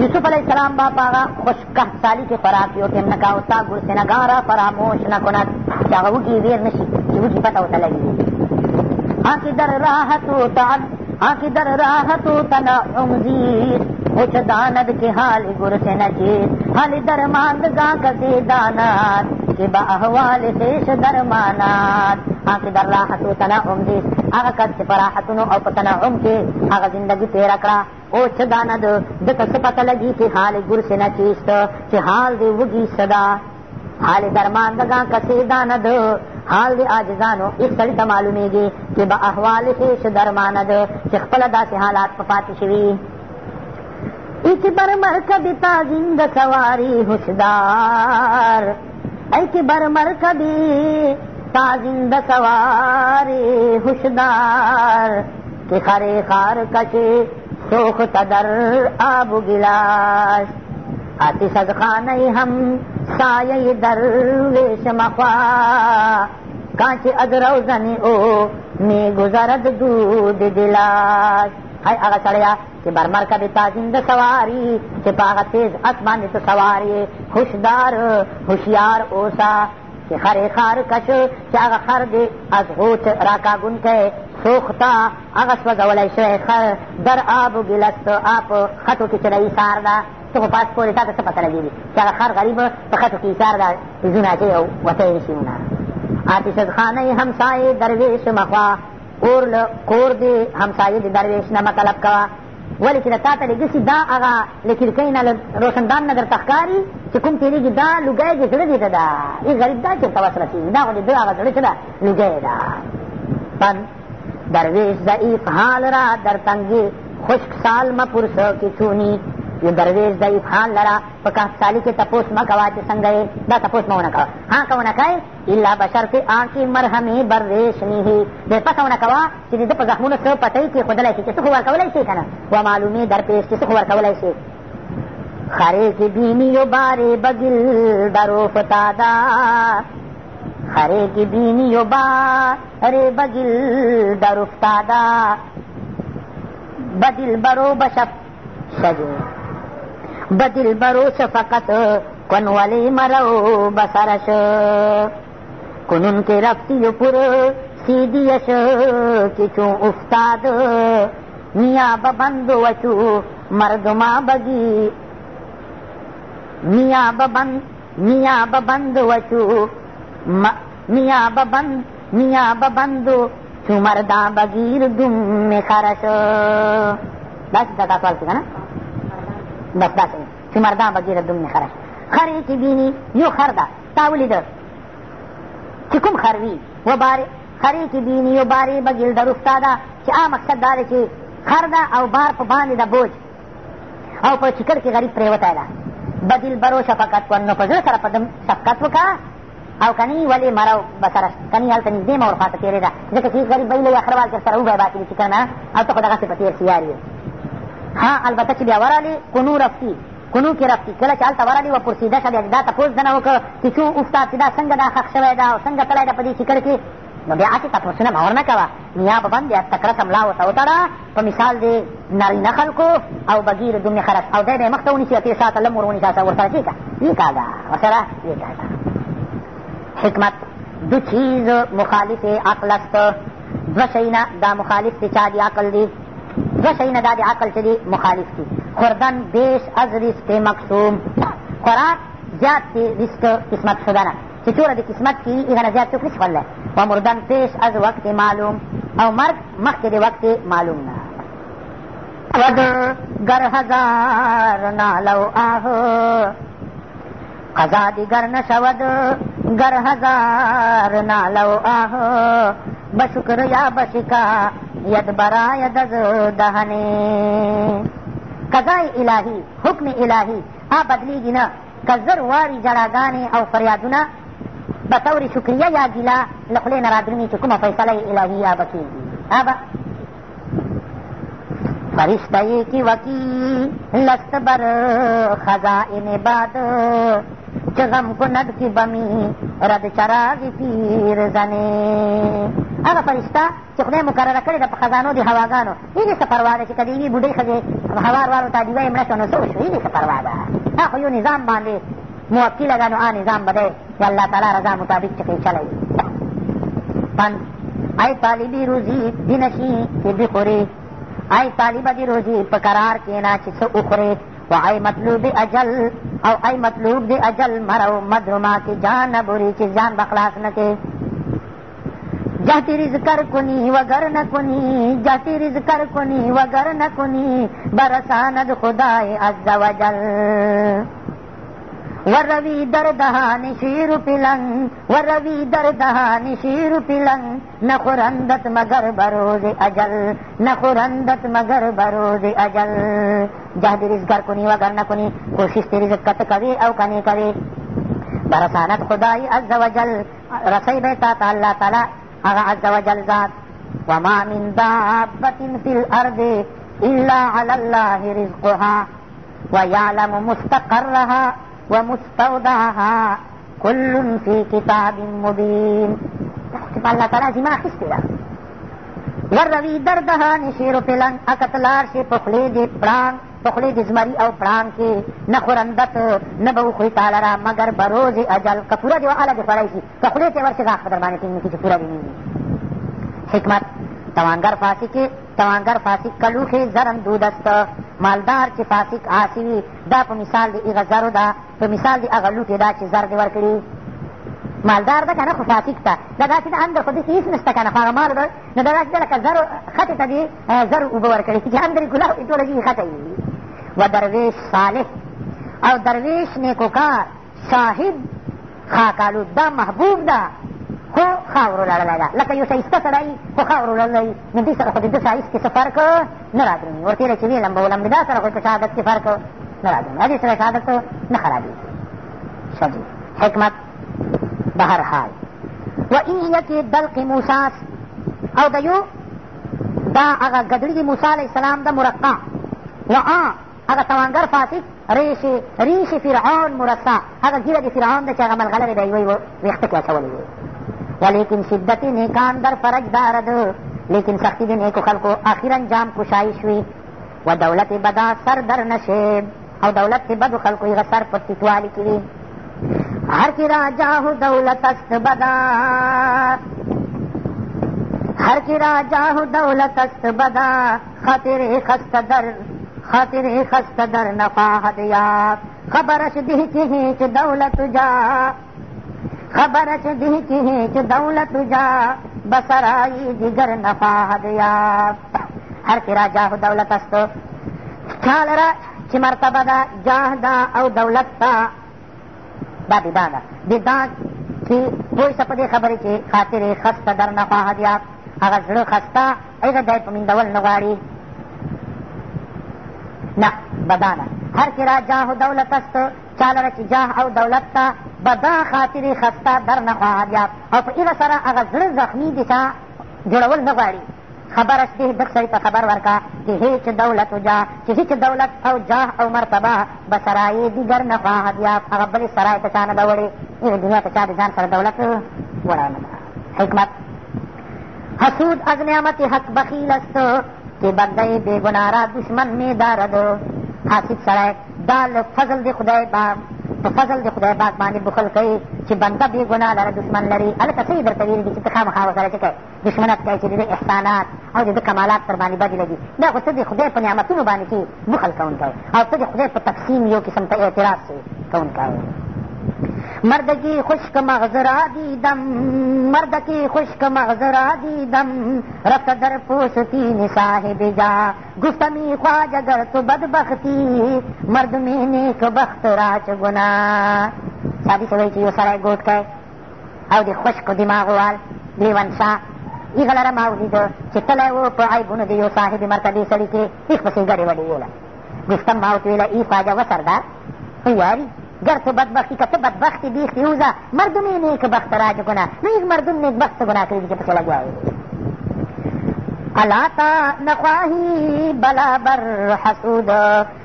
Speaker 1: یوسف علیہ السلام با پاغا خشکه سالی که فراقیو که نکا اوستا گرسنگارا فراموش نکند چاغه وږي ویر نشي چې وږي پته ورته لګېږي آنکې در راحت و تعد آنکھ در راہ تو تنعم زیر اچھ داند کے حال گر سے نجیر حال درماند گاں کسی دانات کہ با احوال سیش درمانات آنکھ در راہ تو تنعم زیر آگا کس سے پراحتنو او پتنعم کے آگا زندگی تیرا کرا او چھ داند دکا سپت لگی کہ حال گر سے نچیست چھ حال دے وگی صدا حال درماندگاں کسی داند حال د عاجزانو هېڅ سړي ته معلومېږي چې به احوال هېڅ درمانه ده چې خپله داسې حالات په پاتې شوي ای که بر مرکب تا زنده سواری هشدار ای که بر مرکب تا زنده سواری هشدار که خر خار کشی سوخ تدر آب و گلاش آتش از خانه هم سایه در ویش مخواه کانچ از روزن او می گذرد دود دلاش های هغه سړیا چې برمرکه د تازین د سواری چې په هغه تیز اس باندې ته سوار یې هوشدار هوشیار اوسه چې خر خار کش چې هغه خر دی از غوت راکاګونکی سوخته هغه سوځولی شوی خر در آب ګیلست آپ خطو کې چرایي سار ده ته خو پاس پورې تا ته څه پته لګېږي چې هغه خر غریب په خطو کې ایسار ده زونه اچوي او وتی نشي مونه آتشد خانه همسایه درویش مخوا کور کور دی همسایه دی درویش نه مطلب کوه ولې چې د تا ته لګسي دا هغه له کړکۍ نه له روشندان نه درته ښکاري چې کوم تېرېږي دا لوګی دې زړه دې ته ده ای غریب دا چېرته وس رسېږي دا خو د ده هغه زړه چې ده لوګی ده پن درویش ضعیف حال را در تنګي خشک سال مه پرسه کې چونی یې درویش ضعیف خان لره په کهفسالي کې تپوس مه کوه چې څنګه یې دا تپوس مه ونه کوه ها که ونه کوې الا بشرط آنکې مرهمې برریشمې بې پسه ونه کوه چې د ده په زخمونو څه پټۍ کېښودلی شي چې څه خو ورکولی شي که نه ومعلومې درپېش چې څه خو ورکولی شي خره که بینی و باره بگل در افتادا خره که بینی و باره بگل در افتادا بدل برو بشب شجر بدل بروش فقط کن ولی مرو بسرش کنون که رفتی پر سیدیش که چون افتاد میا ببند و چو مردما بگی میا ببند میا ببند و چو میا ببند میا ببند چو مردا بگیر دم خرش داسې دا کار کوي که نه بس این چو مردان بگیر دم نخرش خری چې بینی یو خر ده تا ولیده چې کوم خر وي وبارې خرې چې بینی یو بارې به ګلده رفتا ده چې آ مقصد دا دی چې خر ده او بار په باندې ده بوج او په چکر کې غریب پرېوتی ده بدیل برو شفقت کن نو په زړه سره په دم شفقت وکړه او کنی ولی مرو بسره کنی هلته نږدې مه ورخواته تېرېده ځکه چې غریب به یې له یخروال کښې سره وبه باسي چې که نه او ته خو دغسې په تېر سیار یې ها البته چې بیا ورغلې کونو رفتي کونو کې رفتي کله چې هلته ورغلې وپرسېده شه بیا چې دا تپوس دنه وکړه چې چو افتاد چې دا څنګه دا ښخ شوی ده او څنګه تلی ده په دې چیکړ کې نو بیا هسې تپوسونه باور نه کوه نیا به بند بیا تکړه سملا ورته وتړه په مثال د نارینه خلکو او بګیر دومې خرس او دی به یې مخ ته ونیسي تېر شاته لم ور ونیسه ورسره چېکه یې کاږه ورسره یې کاږه حکمت دو چیز مخالف عقل است دوه شیونه دا مخالف د چا د عقل دی دوه شیونه دا د عقل چې دي مخالف دي خوردن بیش از رزق مقسوم خوراک زیات دي رزق قسمت شدنه چې څوره د قسمت کي هغه نه زیات څوک نشي خوړلی و مردن پیش از وقت معلوم او مرګ مخکې د وقت معلوم نه ودر گر هزار نالو آهو قضا دیگر نشود گر هزار نالو آهو بشکر یا بشکا ید برا یدز دهنه قضای الهی حکم الهی آ بدلیږي نه که زر واړي جړاګانې او فریادونه بطور شکریه یا ګیله له خولې نه را درومي چې کومه فیصله یې الهي یا به کېږي فرشته کی وکی لست بر خزائن باد چه غم کند کی بمی رد چراغ پیر زنه هغه فرشته چې خدای مقرره کړې ده په خزانو د هواګانو هېرې څه پروا ده چې که د یوې بوډۍ ښځې هوار وار ورته ډیوه یې مړه شوه نو څه وشوه هېرې څه پروا ده دا خو یو نظام باندې موکله ده نو هغه نظام به دی چې الله تعالی رضا مطابق چې کوي چلی پند ای طالبي روزي دې نشي چې دې خورې ای طالبه دی روزي په قرار کښېنه چې څه وخورې و ای مطلوب اجل او ای مطلوب دی اجل مرو مدهما کې جان نه بوري چې ځان به خلاص نه کړې جاتی رز کر کنی وگر نہ کنی جاتی رز کر کنی وگر نہ کنی برساند خدای عز وجل وروی دردها نشیر پلنگ وروی دردها نشیر پلنگ نخورندت مگر بروز اجل نخورندت مگر بروز اجل جهد رزگر کنی وگر نکنی کوشش تی رزق کت کوی او کنی کوی برسانت خدای عز وجل رسی بیتا تا اللہ تعالی اغا عز وجل ذات وما من دابت فی الارض الا علی اللہ رزقها ویعلم مستقرها ومستودعها کل فی کتاب مبین چې په الله تعالی زما اخیستې ده وروي درده نشیر پلنګ اکتلار شي په خولې دې پړانګ په خولې د زمري او پړانګ کې نه خورندت نه به وخوري تا لره مګر به روز اجل که پوره دې وهله دې خوړی شي که خولې ته یې ورشي غاښ په در باندې ټینګ نه کړي چې پوره دې حکمت توانگر فاسق توانگر فاسق کلوخې زرن دودست مالدار چې فاسق عاصي وي دا په مثال د هغه زرو ده په مثال د هغه لوټې ده چې زر دې ورکړي مالدار ده که نه خو فاسق ته دا داسې ده هم در خو داسې هېڅ نشته که نه خو هغه مال ده نو دا داسې ده لکه زرو خټې ته دې زر اوبه ورکړي چې هم درې ګلاب یې ټوله ځي خټه وي و درویش صالح او درویش نیکوکار صاحب خاکالو دا محبوب ده خو خاورو لړلی ده لکه یو ښایسته سړی خو خاورو لړلی وي نو دوی سره خو د ده ښایست کښې څه فرق نه را درومي ورتېره چې وي لمبه ولمبېدا سره خو په شهادت کښې فرق نه را درومي هغې سره شهادت نه خرابېږي ښه جي حکمت به هر حال و ان یکې دلق موساس او د یو دا هغه ګډړي د موسی علیه السلام د مرقع و آ هغه توانګر فاسد ریشې ریشې فرعون مرسا هغه ږیره د فرعون ده چې هغه ملغلرې به یې ویښته کې اچولې وي ولیکن شدت نیکان در فرج دارد لیکن سختی د نیکو خلکو آخر انجام کشایش وي و دولت بدا سر در نشي او دولت د بدو خلکو هغه سر په ټیټوالي کې وي هر کې راجاه دولت است بدا هر کې راجاه دولت است بدا خاطر خست در خاطر خست در نفاهد یا خبرش ده که هیچ دولت جا خبرش دی که چه دولت جا بسرائی دیگر نفاد یا هر کی را جاه دولت استو چال را چه مرتبه دا جاه دا او دولت تا دا بیدا دا بیدا کی پوی سپدی خبری چه خاطر خست در نفاد یا هغه زړه خسته هغه دی په میندول نه غواړي نه بدانه هر چې را جاه دولت است چا لره چې جاه او دولت ته به دا خاطرې خسته در نه خواهد یاب او په ایله سره هغه زړه زخمي د چا جوړول نه غواړي خبرش دې دک سړي ته خبر ورکا چې هیڅ دولت و جاه چې هیڅ دولت او جاه او مرتبه به سرایې دیګر نه خواهد یاب هغه بلې سرای ته چا نه ده وړې یوه دنیا ته چا د ځان سره دولت وړی نه حکمت حسود از نعمت حق بخیل است چې بنده بې ګناه را دشمن مې دارد حاسد سړی دا له فضل د خدای باب په فضل د خدای پاک باندې بخل کوي چې بنده بې ګناه لره دښمن لري هلکه څه یې درته ویلي دي چې ته خامخا ورسره څه کوې دښمنت کوې چې د ده احسانات او د ده کمالات پر باندې بدې لګي دا خو ته د خدای په نعمتونو باندې چې بخل کوونکی او ته د خدای په تقسیم یو قسم ته اعتراض کوونکی مردگی خشک مغز را دیدم مردکی خشک مغز را دیدم رفت در پوشتین صاحب جا گفتمی خواج اگر تو بدبختی مردم نیک بخت را چگنا سادی سوی چی یو سره گوت که او دی خشک دماغ وال لیون شا ای غلره ما ولیده چې تلی و په عیبونو د یو صاحب مرتبې سړي کې هېڅ پسې ګډې وډې ویله گفتم ما ورته ویله ای خواجه و سردار یاری گر تو بدبختی که تو بدبختی بیختی اوزا مردم این نیک بخت را چه کنه نه یک مردم نیک بخت گناه کردی که پسه لگواه الا تا نخواهی بلا بر حسود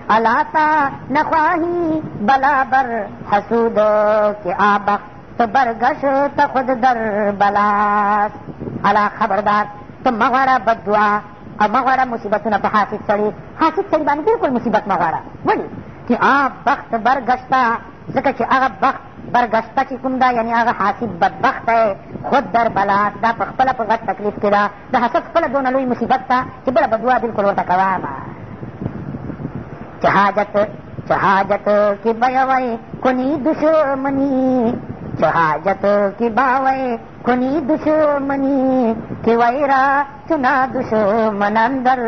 Speaker 1: الا تا نخواهی بلا بر حسود که آبخت تو برگشت خود در بلاست الا خبردار ته مه غواړه بد دعا او مه غواړه مصیبتونه په حاسد سړي حاسد سړي باندې بلکل مصیبت مه غواړه ولې که آ بخت برگشته ځکه چې هغه بخت برګسته چې کوم ده یعنی هغه حاسب بدبخت دی خود در بلا دا په خپله په غټ تکلیف کې ده د حسد خپله دونه لوی مصیبت ده چې بله بدوه بلکل ورته کوم چې حاجت چې حاجت کې بیوی کنی دشمنی چې حاجت کې باوی کنی دشمنی که ویرا چنا دشمن اندر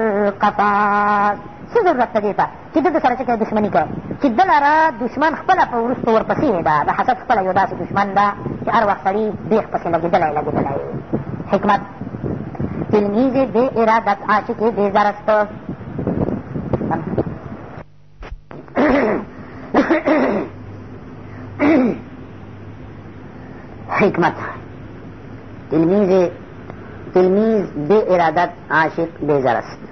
Speaker 1: قفاس څه ضرورت ته دې ته چې ده سره چې کوې دښمني کوې چې ده لره دښمن خپله په وروستو ورپسې ده د حسد خپله یو داسې دښمن ده چې هر وخت سړي بیخ پسې لګېدلی لګېدلی حکمت تلمیز بے ارادت عاشق بے زرست حکمت تلمیز تلمیز بے ارادت عاشق بے زرست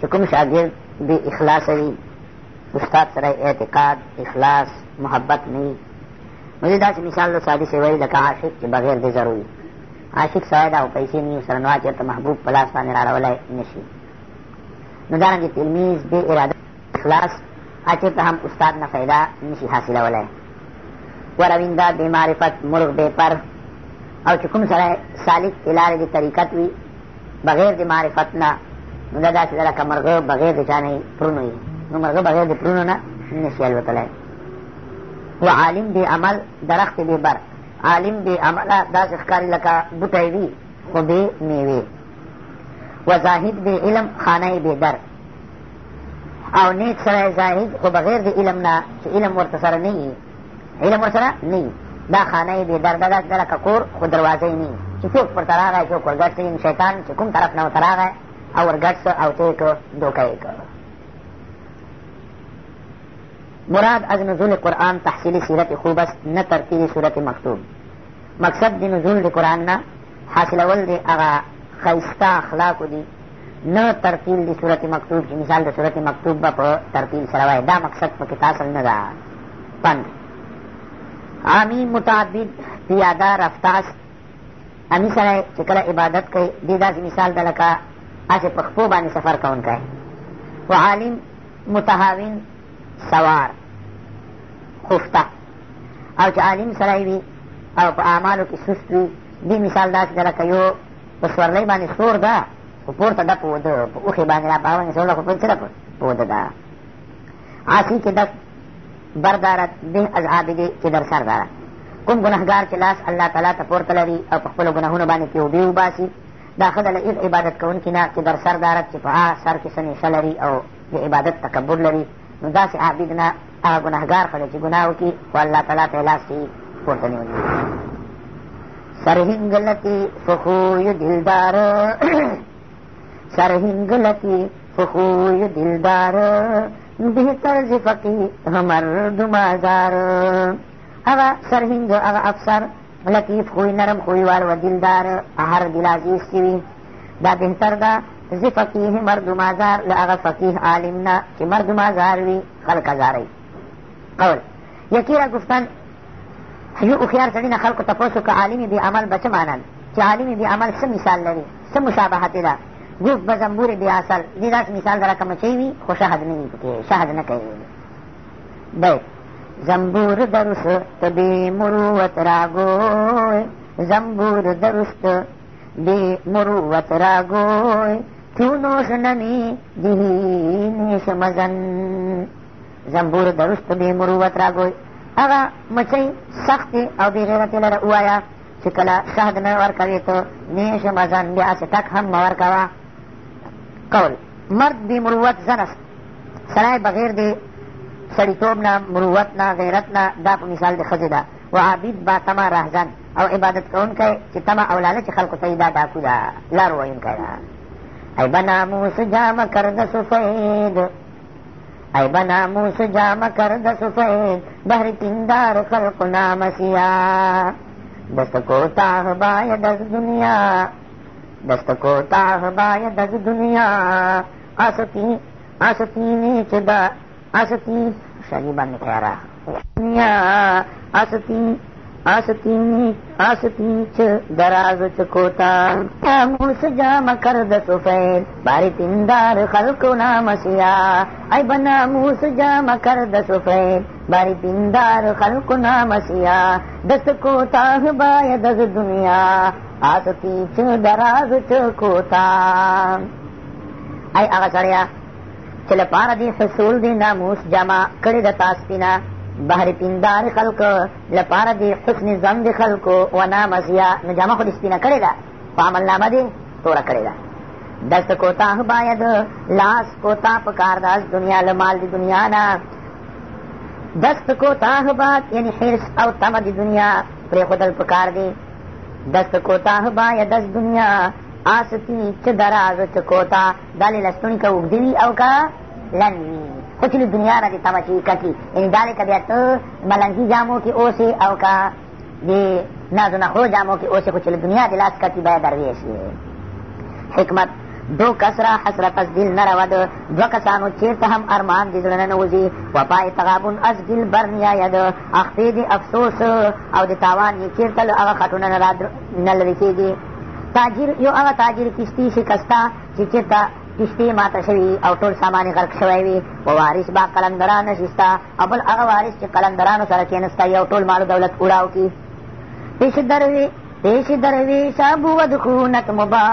Speaker 1: چې کوم شاګرد بې اخلاصه وي استاد سره اعتقاد اخلاص محبت نه وي نو دې داسې مثال له سادي سې وایي لکه عاشق چې بغیر د ضرور وي عاشق سړی ده او پیسې نه وي سره نو چېرته محبوب په لاس باندې راړولی نه شي نو دارنګې تلمیز بې اراده اخلاص چېرته هم استاد نه فایده نه شي حاصلولی وروینده بې معرفت مرغ بې پر او چې کوم سړی سالک د لارې د طریقت وي بغیر د معرفت نه نو دا داسې ده لکه مرغه بغیر د چا نه پرونو وي نو مرغه بغیر د پرونو نه نشي الوتلی و عالم بې عمل درخت بې بر عالم بې عمله داسې ښکاري لکه بوټی وي خو بې میوې و زاهد بې علم خانه بې در او نیک سره زاهد خو بغیر د علم نه چې علم ورته سره نه وي علم ور سره نه دا خانه بې در ده داسې ده لکه کور خو دروازه یې نه وي چې څوک پر ته راغی څوک ورګټ شیطان چې کوم طرف نه ورته راغی او ورګډ سه او تی که دوکه یې که مراد از نزول قرآن تحصیل سیرت خوب است نه ترتیب صورت مکتوب مقصد د نزول د قرآن نه حاصلول د هغه ښایسته اخلاقو دي نه ترتیل د صورت مکتوب چې مثال د صورت مکتوب به په ترتیل سره وایي دا مقصد پکې تاصل نه ده پند عامی متعدد پیاده رفته است امي سره چې کله عبادت کوي دې داسې مثال ده لکه هسې په خپو باندې سفر کوونکی و عالم متهاون سوار خفته او چې عالم سړی وي او په اعمالو کې سست وي دې مثال داسې ده لکه یو په سورلۍ باندې سور ده خو پورته ده په وده په اوښې باندې را په هغه باندې سور ده خو پورې څه ده په وده ده عاصي کې دک بر دارد به از عابدې چې در سر دارد کوم ګنهګار چې لاس الله تعالی ته پورته لري او په خپلو ګناهونو باندې توبې وباسي دا ښه ده له اغ عبادت کوونکي نه چې در سر دارد چې په هغه سر کې څه نیشه لري او د عبادت تکبر لري نو داسې عابد نه هغه ګناهګار ښه دی چې ګناه وکړي خو الله تعالی ته یې لاس پورته نیولي سرهنګلتي فخوی دلدار سرهنګلتي فخوی دلدار بهتر ز فقی همر دمازار هغه سرهنګ هغه افسر لطیف خوی نرم خویوار و دلدار هر دل عزیز چې وي دا بهتر ده زه فقیه مردم ازار له هغه فقیه عالم نه چې مردم ازار وي خلک ازاروي قول یکی را گفتن یو هوښیار سړي نه خلکو تپوس وکړه عالم بې عمل به څه معنا چې عالم بې عمل څه مثال لري څه مشابهت یې ده ګوف به زنبورې بې اصل دې داسې مثال ذره کمچۍ وي خو شهد نه وي پکې شهد نه کوي بیت زنبور درست بی مروت راگوی زنبور درست بی مروت راگوی چونوش نمی دهینش مزن زنبور درست بی مروت راگوی اغا مچی سختی او بی غیرتی لره اوایا چې کله شهد نه ورکوي ته نیش مزن بیا چې تک هم مه ورکوه قول مرد بی مروت زن است سړی بغیر دی سړیتوب نه مروت نه غیرت نه دا په مثال د ښځې ده وعابد با تمه رهزن او عبادت کوونکی چې تمه او لالچ خلقو ته یې دا ډاکو ده لار ویونکی ده ای به ناموس جامه کرده سفید ای به ناموس جامه کرده سفید بهر پیندار خلقو نامسیا دست کوتاه باید از دنیا دست کوتاه باید از دنیا آسفی آسفینی چې ده أستي شريبا مكيارا دنیا أستي آستی آستی چ دراز چکوتا موس جام کرد سفید باری پیندار خلق نام سیا ای بنا موس جام کرد سفید باری پیندار خلق نام سیا دست کوتا باید از دنیا آستی چ دراز چکوتا ای آغا سریا چې لپاره دې فصول دې ناموس جمع کړی د تاسپینه بهر پیندار خلکو لپاره دې حسن زم د خلکو ونه مزیا نو جمع خو دې سپینه کړې ده په عملنامه دې توره کړې ده دست کوتاه باید لاس کوتاه پکار داس دنیا له مال د دنیا نه دست کوتاه باد یعنی حرص او تمه د دنیا پرېښودل پکار دي دست کوتاه باید از دنیا آستی چه درازو چه کوتا دالی لستون که اگدوی او که لن وی خو چې دنیا را دي تمه چې کټي یعنې دالې که بیا ته ملنګي جامو کې اوسې او که د نازو نخرو جامو کې اوسې خو چې دنیا د لاس کټي باید درویش یې حکمت دو کس را حسرت از دل نرود دو کسانو چیرته هم ارمان د زړه نه نوځي وفای تغابن از دل بر نیاید اختی د افسوس او د تاوان یې چیرته له هغه خټونه نه لرې کېږي تاجر یو هغه تاجر کشتي شکسته چې چېرته کشتي ماته شوي او ټول سامان غرق شوی وي و وارث به قلندران نشسته او بل هغه وارث چې قلندرانو سره کېنسته یو ټول مال دولت اوړاو کي پیش دروي پیش درویشا بود خونت مبا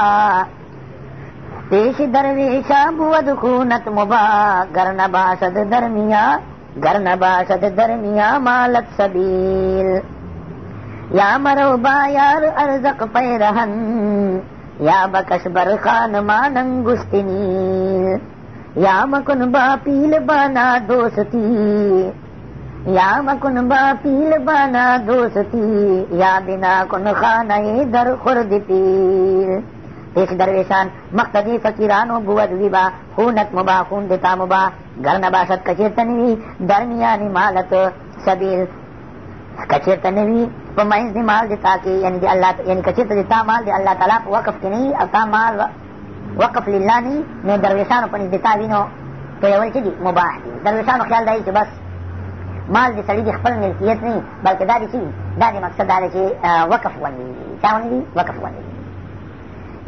Speaker 1: پیش درویشا بود خونت مبا گر نباشد درمیا گر نباشد درمیا مالت سبیل یا مرو با یار ارزق پیرهن یا بکش برخان مانن گستنی یا مکن با پیل بانا دوستی یا مکن با پیل بانا دوستی یا بنا کن خانه در خرد پیر پیش درویشان مقتدی فقیرانو بود ویبا خونت مبا خون دتا مبا گر نباشد کچیرتنوی درمیانی مالت سبیل کچیرتنوی په منځ دې مال د تا کې یعنې د الله یعنې که چېرته د تا مال د الله تعالی په وقف کې نه او تا مال وقف لله نه نو درویشانو په نږدې تا وینو تویول چې دي مباح دي درویشانو خیال دی چې بس مال د سړي د خپل ملکیت نه بلکې دا د څه دا د مقصد دا دی چې وقف ونیوي چا ونیوي وقف ونیوي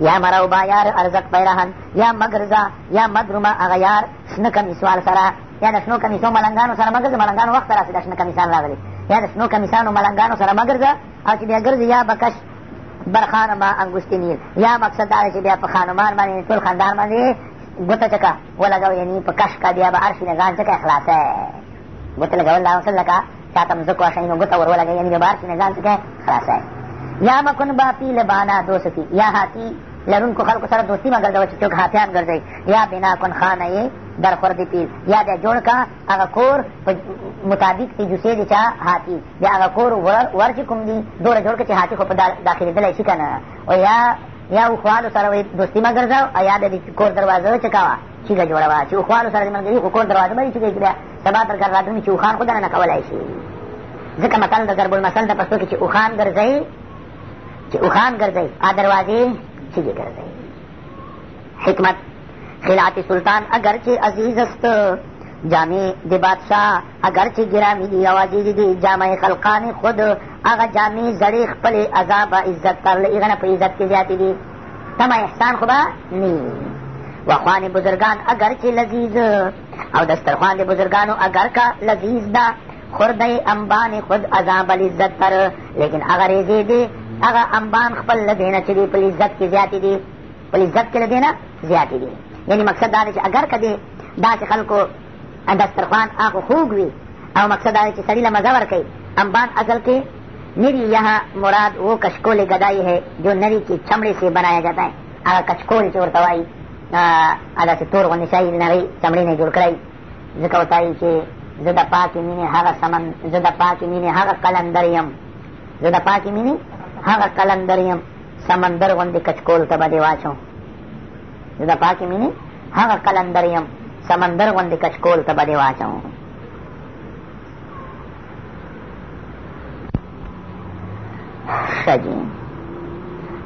Speaker 1: یا مرو با یار ارزق پیرهن یا مگرزا یا مدرما اغه یار شنه کمیسوال سره یا د شنو کمیسو ملنګانو سره مګر د ملنګانو وخت راسي د شنه کمیسان راغلی یا د شنو کمیسانو ملنګانو سره مه ګرځه او چې بیا ګرځې یا به کش برخانما انګشتې نیل یا مقصد دا چې بیا په خانمان باندې ټول خاندان باندې ګوته چکه ولګو یعنې په کش کا بیا به هر شي نه ځان چکه خلاصه ګوته لګول دا مثل لکه چا ته مځک واښیي نو ګوته ور ولګوي یعنې بیا به هر شي نه ځان چکه خلاصه یا مکن باپی لبانا دوستی یا هاتی لرونکو خلکو سره دوستي مه ګرځوه چې څوک حافیان ګرځوي یا بنا کن خانه یې در خورد پیل یا بیا جوړ کړه هغه کور په مطابق د جوسې د چا هاتي بیا هغه کور ور چې کوم دي دوره جوړ کړه چې هاتي خو په داخلېدلی شي که نه او یا یا اخوالو سره وایي دوستي مه ګرځوه او یا د کور دروازه چې کوه چیګه جوړوه چې اخوالو سره دې ملګري خو کور دروازه به دې چیګه بیا سبا تر کار راتلونکي چې اوښان خو دننه کولی شي ځکه متل د ضرب المثل د پښتو کښې چې اوښان ګرځئ چې اوښان ګرځئ ا دروازې چه گداز ہے حکمت خلعت سلطان اگرچہ عزیز است جامع دی بادشاہ اگرچہ گرامی دی عواجیز دی جامع خلقان خود اغا جامع زڑی خپل عذاب عزت کر لئی اغنہ پہ عزت کی زیادی دی تم احسان خدا نی وخوان بزرگان اگرچه لذیذ او دسترخوان دی بزرگانو اگر کا لذیذ دا خورده انبان خود عذاب العزت پر لیکن اگر ریزی دی هغه انبان خپل له دې نه چې دی په لذت کې زیاتې دي په لذت کې له دې نه زیاتې دي یعنی مقصد دا دی چې اگر که دې داسې خلکو دسترخوان هغه خوږ وي او مقصد دا دی چې سړي له مزه ورکوي امبان اصل کې نری یہاں مراد وہ کشکول گدائی ہے جو نری کی چمڑے سے بنایا جاتا ہے هغه کچکول چې ورته وایي هغه چې تور غوندې شی د هغې چمړې نه جوړ کړی ځکه ورته وایي چې زه د پاکې مینې هغه سمن زه د پاکې مینې هغه قلندر یم زه د پاکې مینې هغه ہاں، کلندر کلندریم سمندر غوندې غوندې کچکول ہاں، کچکول ته ته به به دې دې واچوم واچوم زه د پاکې مینې هغه کلندر یم سمندر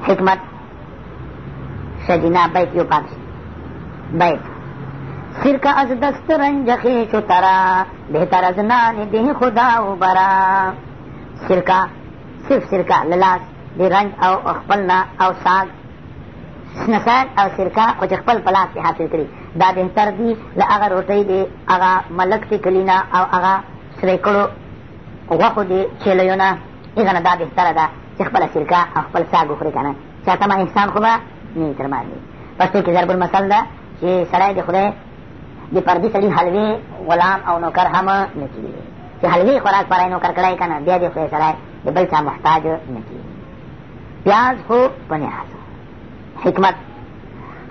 Speaker 1: حکمت بیت سر کاست رنجرا بہتر از نا دا برا سر کا صرف سرکه له لاس د رنج او خپل نه او ساګ نسان او سرکه خو چې خپل په لاس کې حاصل کړي دا بهتر دي له هغه روټۍ د هغه ملک د کلي نه او هغه سری کړو غوښو د چیلیو نه هغه نه دا بهتره ده چې خپله سرکه او خپل ساګ وخوري که نه چاته ما انسان خو به نه ترمان دي پښتو کې ضرب المثل ده چې سړی د خدای د پردي سړي حلوې غلام او نوکر هم نه کېږي چې حلوې خوراک پرای نوکر کړی که نه بیا د خدای سړی د بل چا محتاج نه کېږي پیاز خو په نحاظ حکمت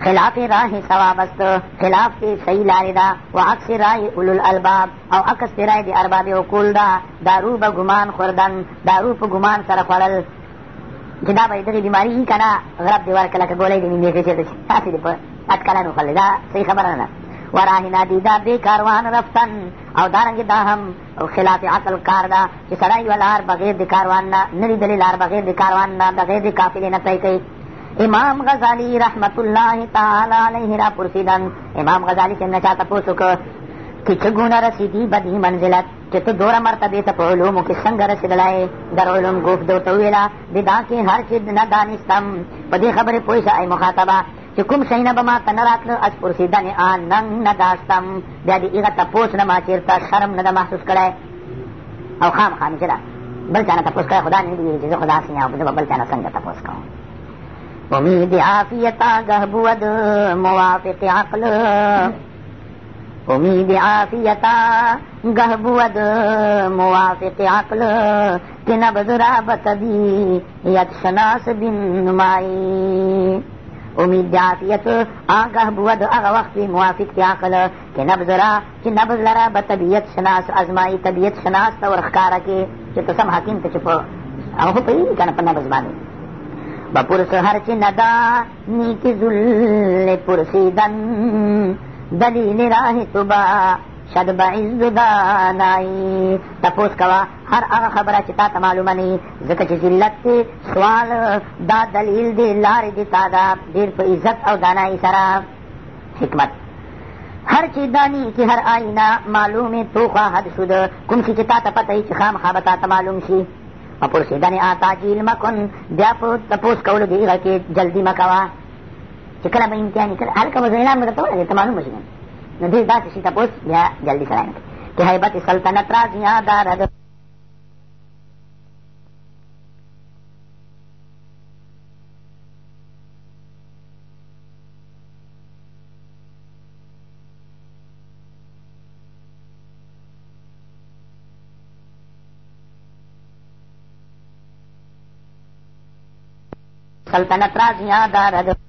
Speaker 1: خلاف راه ثواب است خلاف کې صحیح لارې ده و عکس رای اولو الالباب او عکس د رای د ارباب عقول ده دارو به ګمان خوردن دارو په ګمان سره خوړل چې دا به دغې بیماري وي که نه غرب دې ورکړه لکه ګولۍ دې نیمې کړې چېرته چې تاسې دې په اټکلن وخورلې دا صحیح خبره نه ده وراهنا دیدار دی کاروان رفتن او دارنګې دا هم خلاف عقل کار ده چې سړی یوه لار بغیر د کاروان نه نه لیدلې لار بغیر د کاروان نه بغیر د قافلې نه طی کوي امام غزالی رحمت الله تعالی علیه را پرسیدن امام غزالی چې نه چا تپوس وکړ چې څه ګونه رسېدي به دې منزلت چې ته دوره مرتبې ته په علومو کې څنګه رسېدلی در علوم ګوف ده ورته وویله د دا کې هر چې نه دانستم په دې خبرې پوه شه ای مخاطبه چې کوم شیونه به ما ته نه راتله از پرسیدنې آن ننګ نه داشتم بیا د هغه تپوس نه ما چېرته شرم نه ده محسوس کړی او خامخا مې چې ده بل چا نه تپوس کړی خدا نه ویلي چې زه خو داسې یم او زه به بل چا نه څنګه تپوس کوم امید عافیت آگه بود موافق عقل امید عافیت آگه بود موافق عقل که نبض رابط دی یت شناس بن نمائی امید د عافیت آگه بود هغه وخت موافق دی عقل چې نبض را چې نبض لره به طبیعت شناس ازمایي طبیعت شناس ته ورښکاره کړي چې ته سم حکیم ته چې په هغه خو پوهېږي که نه په نبض باندې بپرس هر چه ندا نیک ذل پرسیدن دلیل راه تو با شد بعز دانائی تپوس کوا هر هغه خبره چې تا ته معلومه نه ځکه چې ذلت دی سوال دا دلیل دی لارې دی تا دا ډېر په عزت او دانائی سره حکمت هر چی دانی چې هر آینه معلومې توخوا حد شده کوم چې تا ته پته چې خامخا به تا ته معلوم شي او پرسېدنې آتاجیل مکن بیا په تپوس کولو دې هغه کې جلدي مه کوه چې کله به امتحان کله هلکه به زینان مې درته وویلې ته معلومه شي سی تک بیا جلدی کریں گے سلطنت راجیہ دار سلطنت راجیاں دار